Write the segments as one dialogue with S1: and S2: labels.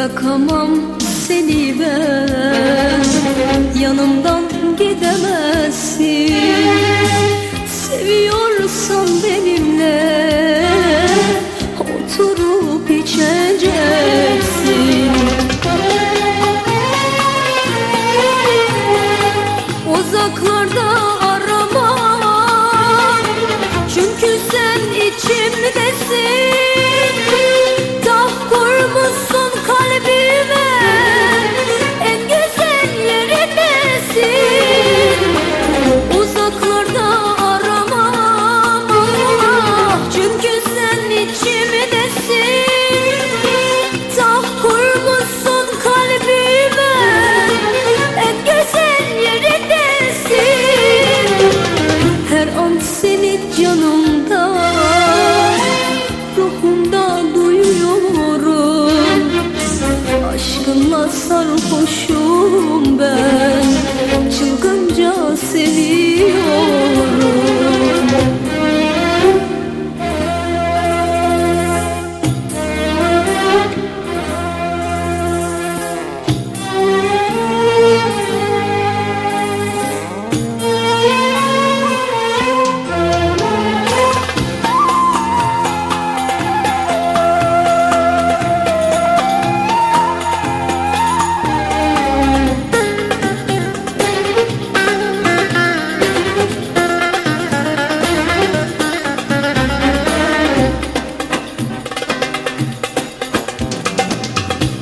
S1: Bırakamam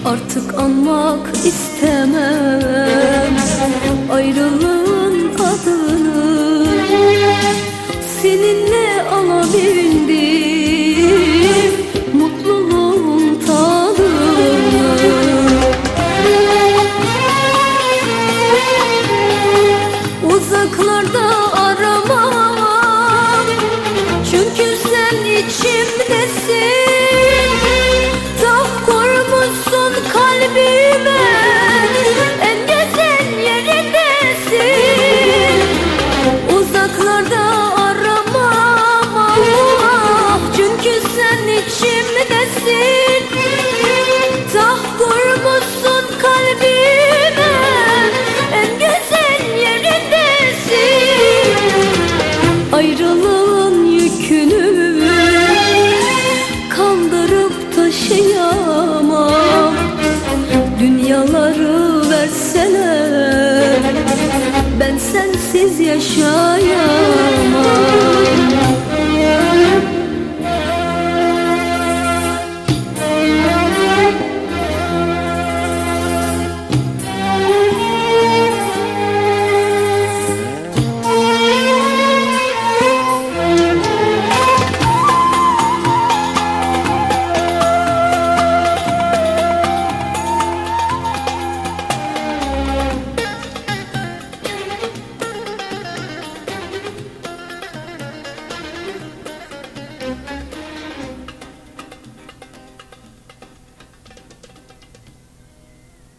S1: artık anmak istemem. Ayrılığın adını seninle alabildim. Mutluluğun tadını. Uzaklarda show you.